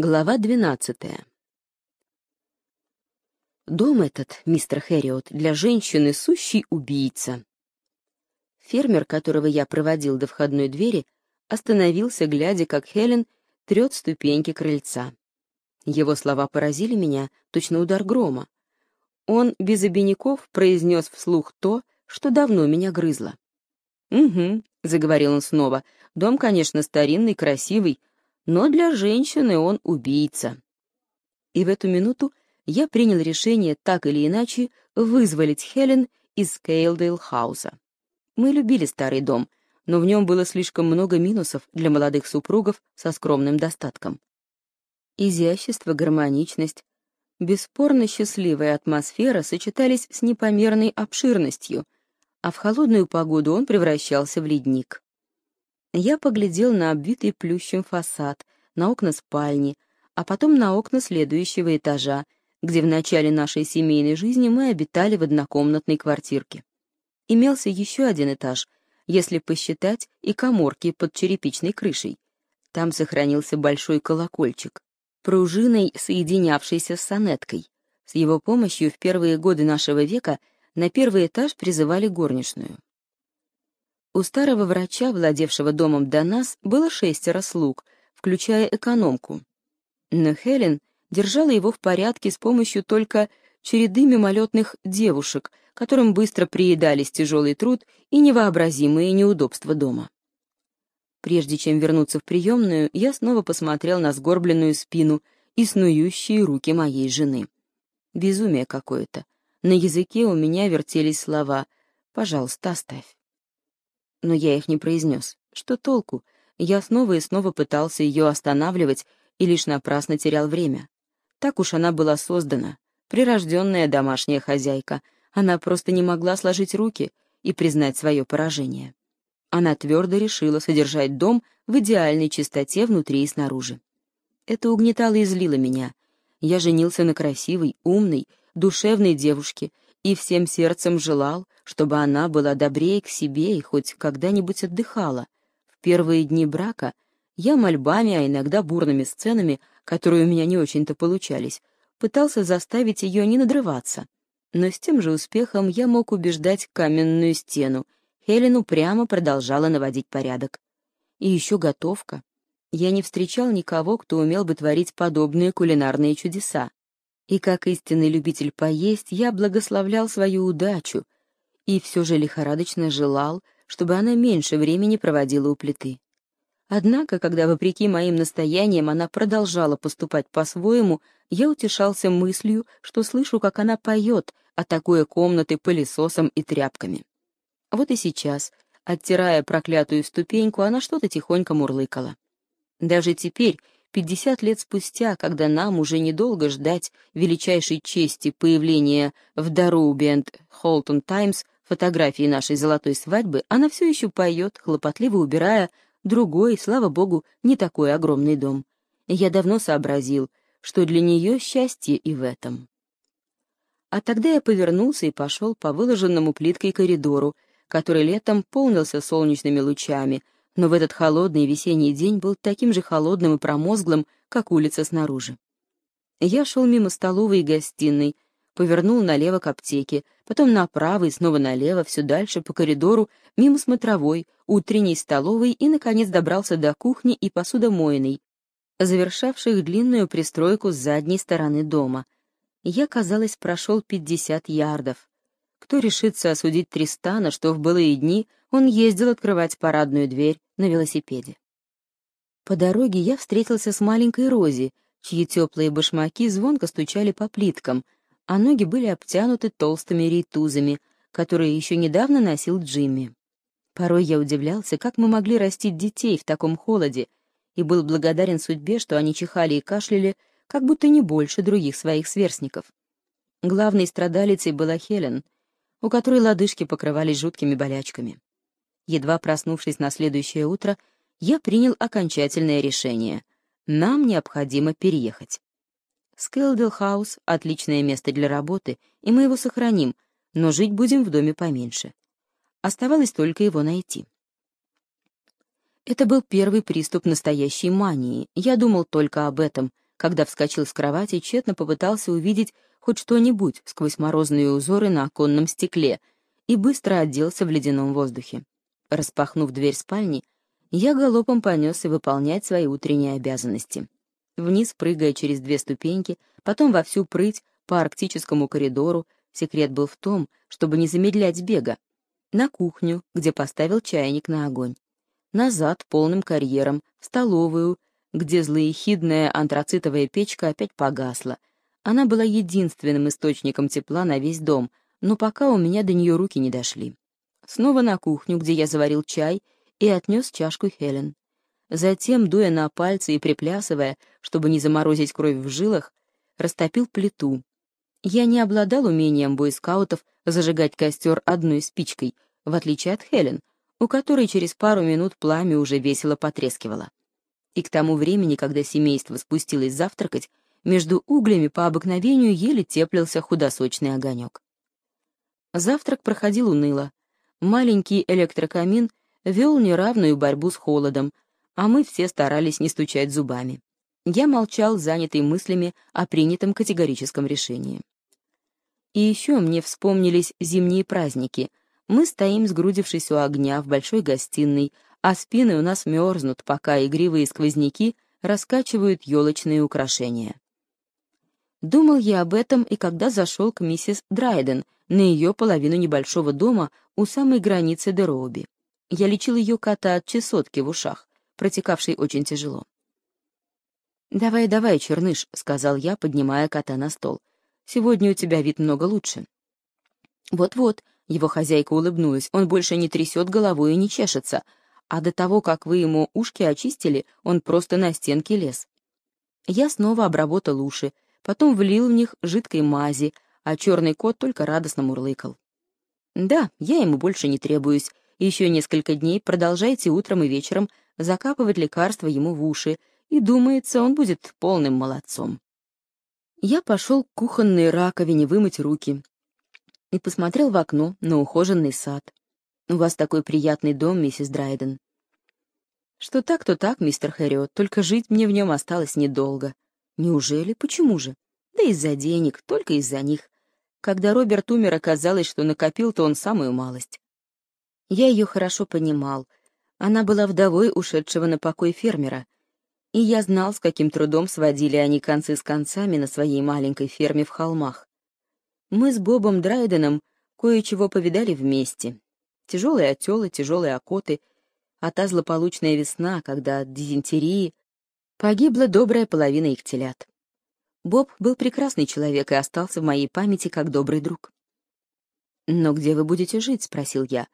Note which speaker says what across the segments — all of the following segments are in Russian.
Speaker 1: Глава двенадцатая. Дом этот, мистер Хэриот, для женщины сущий убийца. Фермер, которого я проводил до входной двери, остановился, глядя, как Хелен трет ступеньки крыльца. Его слова поразили меня, точно удар грома. Он без обиняков произнес вслух то, что давно меня грызло. «Угу», — заговорил он снова, — «дом, конечно, старинный, красивый, но для женщины он убийца. И в эту минуту я принял решение так или иначе вызволить Хелен из Скелдейл-хауса. Мы любили старый дом, но в нем было слишком много минусов для молодых супругов со скромным достатком. Изящество, гармоничность, бесспорно счастливая атмосфера сочетались с непомерной обширностью, а в холодную погоду он превращался в ледник. Я поглядел на обвитый плющем фасад, на окна спальни, а потом на окна следующего этажа, где в начале нашей семейной жизни мы обитали в однокомнатной квартирке. Имелся еще один этаж, если посчитать и коморки под черепичной крышей. Там сохранился большой колокольчик, пружиной, соединявшийся с сонеткой. С его помощью в первые годы нашего века на первый этаж призывали горничную. У старого врача, владевшего домом до нас, было шестеро слуг, включая экономку. Но Хелен держала его в порядке с помощью только череды мимолетных девушек, которым быстро приедались тяжелый труд и невообразимые неудобства дома. Прежде чем вернуться в приемную, я снова посмотрел на сгорбленную спину и снующие руки моей жены. Безумие какое-то. На языке у меня вертелись слова «Пожалуйста, оставь» но я их не произнес. Что толку? Я снова и снова пытался ее останавливать и лишь напрасно терял время. Так уж она была создана, прирожденная домашняя хозяйка. Она просто не могла сложить руки и признать свое поражение. Она твердо решила содержать дом в идеальной чистоте внутри и снаружи. Это угнетало и злило меня. Я женился на красивой, умной, душевной девушке и всем сердцем желал, чтобы она была добрее к себе и хоть когда-нибудь отдыхала. В первые дни брака я мольбами, а иногда бурными сценами, которые у меня не очень-то получались, пытался заставить ее не надрываться. Но с тем же успехом я мог убеждать каменную стену. Хелен упрямо продолжала наводить порядок. И еще готовка. Я не встречал никого, кто умел бы творить подобные кулинарные чудеса. И как истинный любитель поесть, я благословлял свою удачу и все же лихорадочно желал, чтобы она меньше времени проводила у плиты. Однако, когда, вопреки моим настояниям, она продолжала поступать по-своему, я утешался мыслью, что слышу, как она поет, атакуя комнаты пылесосом и тряпками. Вот и сейчас, оттирая проклятую ступеньку, она что-то тихонько мурлыкала. Даже теперь, Пятьдесят лет спустя, когда нам уже недолго ждать величайшей чести появления в Даруби энд Холтон Таймс фотографии нашей золотой свадьбы, она все еще поет, хлопотливо убирая другой, слава богу, не такой огромный дом. Я давно сообразил, что для нее счастье и в этом. А тогда я повернулся и пошел по выложенному плиткой коридору, который летом полнился солнечными лучами — но в этот холодный весенний день был таким же холодным и промозглым, как улица снаружи. Я шел мимо столовой и гостиной, повернул налево к аптеке, потом направо и снова налево, все дальше по коридору, мимо смотровой, утренней столовой и, наконец, добрался до кухни и посудомойной, завершавших длинную пристройку с задней стороны дома. Я, казалось, прошел пятьдесят ярдов. Кто решится осудить Тристана, что в былые дни он ездил открывать парадную дверь на велосипеде. По дороге я встретился с маленькой Рози, чьи теплые башмаки звонко стучали по плиткам, а ноги были обтянуты толстыми рейтузами, которые еще недавно носил Джимми. Порой я удивлялся, как мы могли растить детей в таком холоде, и был благодарен судьбе, что они чихали и кашляли, как будто не больше других своих сверстников. Главной страдалицей была Хелен, у которой лодыжки покрывались жуткими болячками. Едва проснувшись на следующее утро, я принял окончательное решение. Нам необходимо переехать. Скелдейл-хаус — отличное место для работы, и мы его сохраним, но жить будем в доме поменьше. Оставалось только его найти. Это был первый приступ настоящей мании. Я думал только об этом, когда вскочил с кровати, тщетно попытался увидеть хоть что-нибудь сквозь морозные узоры на оконном стекле и быстро оделся в ледяном воздухе. Распахнув дверь спальни, я галопом понесся выполнять свои утренние обязанности. Вниз, прыгая через две ступеньки, потом во всю прыть по арктическому коридору, секрет был в том, чтобы не замедлять бега, на кухню, где поставил чайник на огонь, назад полным карьером, в столовую, где злоехидная антрацитовая печка опять погасла. Она была единственным источником тепла на весь дом, но пока у меня до нее руки не дошли. Снова на кухню, где я заварил чай и отнес чашку Хелен. Затем, дуя на пальцы и приплясывая, чтобы не заморозить кровь в жилах, растопил плиту. Я не обладал умением бойскаутов зажигать костер одной спичкой, в отличие от Хелен, у которой через пару минут пламя уже весело потрескивало и к тому времени, когда семейство спустилось завтракать, между углями по обыкновению еле теплился худосочный огонек. Завтрак проходил уныло. Маленький электрокамин вел неравную борьбу с холодом, а мы все старались не стучать зубами. Я молчал, занятый мыслями о принятом категорическом решении. И еще мне вспомнились зимние праздники. Мы стоим, сгрудившись у огня в большой гостиной, а спины у нас мерзнут, пока игривые сквозняки раскачивают елочные украшения. Думал я об этом и когда зашел к миссис Драйден на ее половину небольшого дома у самой границы Дероуби. Я лечил ее кота от чесотки в ушах, протекавшей очень тяжело. «Давай, давай, черныш», — сказал я, поднимая кота на стол. «Сегодня у тебя вид много лучше». «Вот-вот», — его хозяйка улыбнулась, — «он больше не трясет головой и не чешется, а до того, как вы ему ушки очистили, он просто на стенке лез. Я снова обработал уши, потом влил в них жидкой мази, а черный кот только радостно мурлыкал. Да, я ему больше не требуюсь. Еще несколько дней продолжайте утром и вечером закапывать лекарства ему в уши, и, думается, он будет полным молодцом. Я пошел к кухонной раковине вымыть руки и посмотрел в окно на ухоженный сад. У вас такой приятный дом, миссис Драйден. Что так, то так, мистер Хэриот, только жить мне в нем осталось недолго. Неужели? Почему же? Да из-за денег, только из-за них. Когда Роберт умер, оказалось, что накопил-то он самую малость. Я ее хорошо понимал. Она была вдовой ушедшего на покой фермера. И я знал, с каким трудом сводили они концы с концами на своей маленькой ферме в холмах. Мы с Бобом Драйденом кое-чего повидали вместе, Тяжелые отелы, тяжелые окоты, а та злополучная весна, когда от дизентерии погибла добрая половина их телят. Боб был прекрасный человек и остался в моей памяти как добрый друг. «Но где вы будете жить?» — спросил я.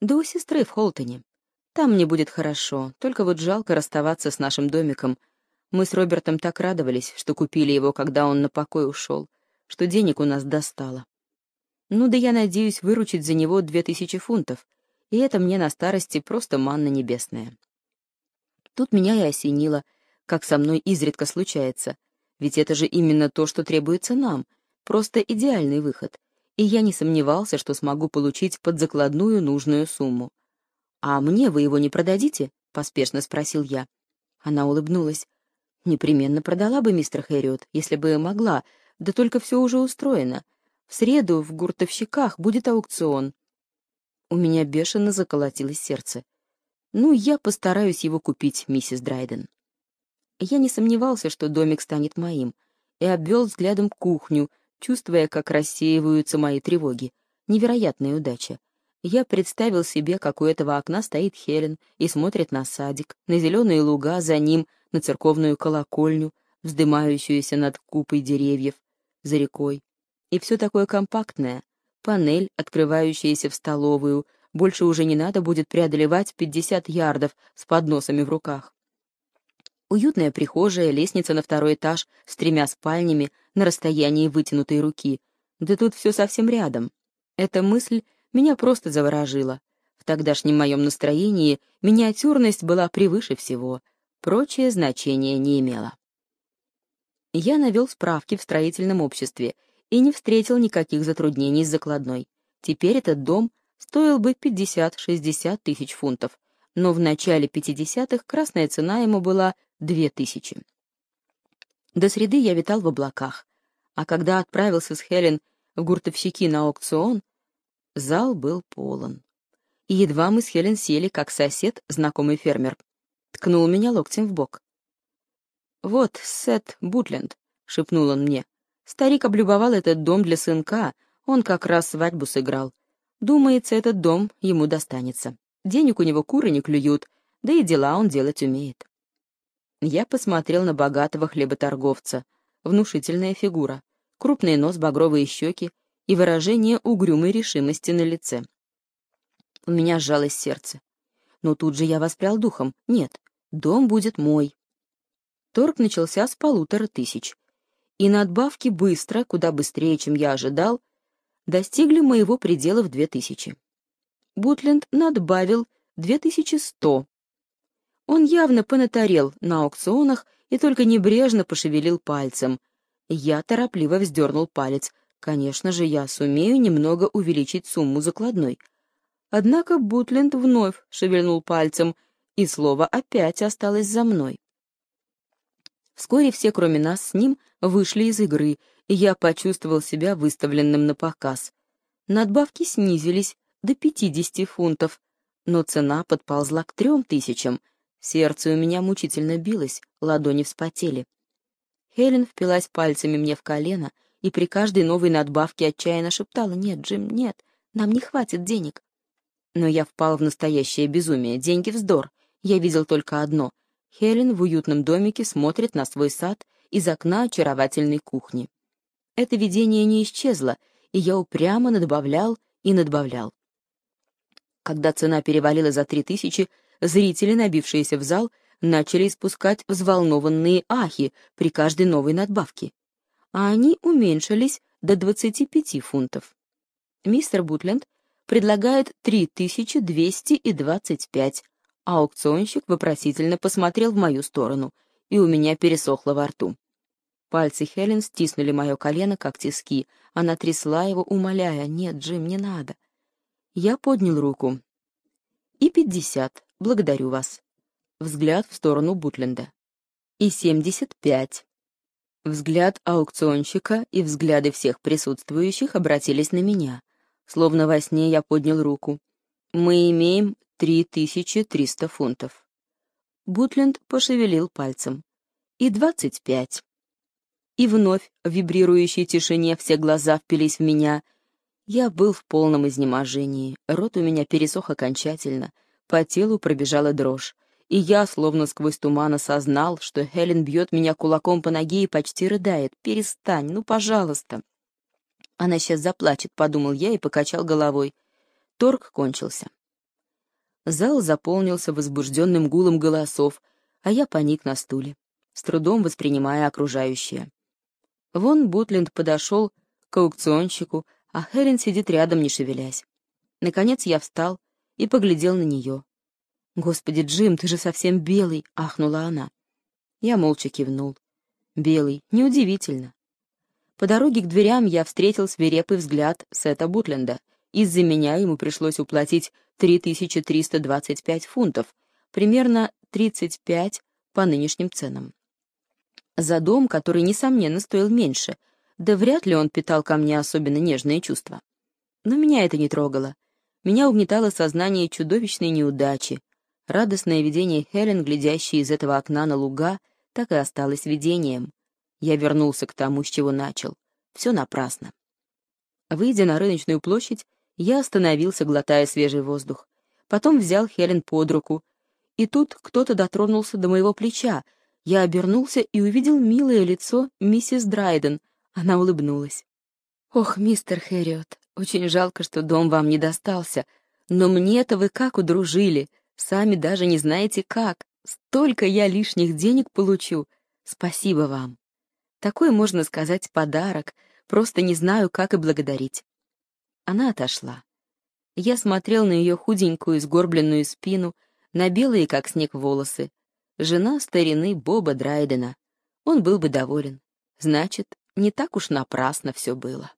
Speaker 1: «Да у сестры в Холтоне. Там мне будет хорошо, только вот жалко расставаться с нашим домиком. Мы с Робертом так радовались, что купили его, когда он на покой ушел, что денег у нас достало. Ну да я надеюсь выручить за него две тысячи фунтов, и это мне на старости просто манна небесная. Тут меня и осенило, как со мной изредка случается, ведь это же именно то, что требуется нам, просто идеальный выход, и я не сомневался, что смогу получить под закладную нужную сумму. «А мне вы его не продадите?» — поспешно спросил я. Она улыбнулась. «Непременно продала бы, мистер Хэриот, если бы могла, да только все уже устроено. В среду в гуртовщиках будет аукцион. У меня бешено заколотилось сердце. Ну, я постараюсь его купить, миссис Драйден. Я не сомневался, что домик станет моим, и обвел взглядом кухню, чувствуя, как рассеиваются мои тревоги. Невероятная удача. Я представил себе, как у этого окна стоит Хелен и смотрит на садик, на зеленые луга за ним, на церковную колокольню, вздымающуюся над купой деревьев, за рекой. И все такое компактное. Панель, открывающаяся в столовую, больше уже не надо будет преодолевать 50 ярдов с подносами в руках. Уютная прихожая, лестница на второй этаж с тремя спальнями на расстоянии вытянутой руки. Да тут все совсем рядом. Эта мысль меня просто заворожила. В тогдашнем моем настроении миниатюрность была превыше всего. Прочее значение не имело. Я навел справки в строительном обществе и не встретил никаких затруднений с закладной. Теперь этот дом стоил бы 50-60 тысяч фунтов, но в начале 50-х красная цена ему была 2 тысячи. До среды я витал в облаках, а когда отправился с Хелен в гуртовщики на аукцион, зал был полон. И едва мы с Хелен сели, как сосед, знакомый фермер, ткнул меня локтем в бок. «Вот Сет Бутленд», — шепнул он мне. Старик облюбовал этот дом для сынка, он как раз свадьбу сыграл. Думается, этот дом ему достанется. Денег у него куры не клюют, да и дела он делать умеет. Я посмотрел на богатого хлеботорговца. Внушительная фигура, крупный нос, багровые щеки и выражение угрюмой решимости на лице. У меня сжалось сердце. Но тут же я воспрял духом. Нет, дом будет мой. Торг начался с полутора тысяч. И надбавки быстро, куда быстрее, чем я ожидал, достигли моего предела в две тысячи. Бутленд надбавил две тысячи сто. Он явно понатарел на аукционах и только небрежно пошевелил пальцем. Я торопливо вздернул палец. Конечно же, я сумею немного увеличить сумму закладной. Однако Бутленд вновь шевельнул пальцем, и слово опять осталось за мной. Вскоре все, кроме нас с ним, вышли из игры, и я почувствовал себя выставленным на показ. Надбавки снизились до 50 фунтов, но цена подползла к трем тысячам. Сердце у меня мучительно билось, ладони вспотели. Хелен впилась пальцами мне в колено и при каждой новой надбавке отчаянно шептала «Нет, Джим, нет, нам не хватит денег». Но я впал в настоящее безумие, деньги вздор. Я видел только одно — Хелен в уютном домике смотрит на свой сад из окна очаровательной кухни. Это видение не исчезло, и я упрямо надбавлял и надбавлял. Когда цена перевалила за три тысячи, зрители, набившиеся в зал, начали испускать взволнованные ахи при каждой новой надбавке. А они уменьшились до 25 фунтов. Мистер Бутленд предлагает 3225, а аукционщик вопросительно посмотрел в мою сторону, и у меня пересохло во рту. Пальцы Хелен стиснули мое колено, как тиски. Она трясла его, умоляя, «Нет, Джим, не надо». Я поднял руку. «И пятьдесят. Благодарю вас». Взгляд в сторону Бутленда. «И семьдесят пять». Взгляд аукционщика и взгляды всех присутствующих обратились на меня. Словно во сне я поднял руку. «Мы имеем три тысячи триста фунтов». Бутленд пошевелил пальцем. «И двадцать пять». И вновь в вибрирующей тишине все глаза впились в меня. Я был в полном изнеможении, рот у меня пересох окончательно, по телу пробежала дрожь, и я, словно сквозь туман, осознал, что Хелен бьет меня кулаком по ноге и почти рыдает. «Перестань, ну, пожалуйста!» Она сейчас заплачет, подумал я и покачал головой. Торг кончился. Зал заполнился возбужденным гулом голосов, а я поник на стуле, с трудом воспринимая окружающее. Вон Бутленд подошел к аукционщику, а Хелен сидит рядом, не шевелясь. Наконец я встал и поглядел на нее. «Господи, Джим, ты же совсем белый!» — ахнула она. Я молча кивнул. «Белый, неудивительно». По дороге к дверям я встретил свирепый взгляд Сета Бутленда. Из-за меня ему пришлось уплатить 3325 фунтов, примерно 35 по нынешним ценам. За дом, который, несомненно, стоил меньше, да вряд ли он питал ко мне особенно нежные чувства. Но меня это не трогало. Меня угнетало сознание чудовищной неудачи. Радостное видение Хелен, глядящей из этого окна на луга, так и осталось видением. Я вернулся к тому, с чего начал. Все напрасно. Выйдя на рыночную площадь, я остановился, глотая свежий воздух. Потом взял Хелен под руку. И тут кто-то дотронулся до моего плеча, я обернулся и увидел милое лицо миссис Драйден. Она улыбнулась. «Ох, мистер Хэриот, очень жалко, что дом вам не достался. Но мне-то вы как удружили. Сами даже не знаете как. Столько я лишних денег получу. Спасибо вам. Такой, можно сказать, подарок. Просто не знаю, как и благодарить». Она отошла. Я смотрел на ее худенькую, сгорбленную спину, на белые, как снег, волосы, жена старины Боба Драйдена. Он был бы доволен. Значит, не так уж напрасно все было.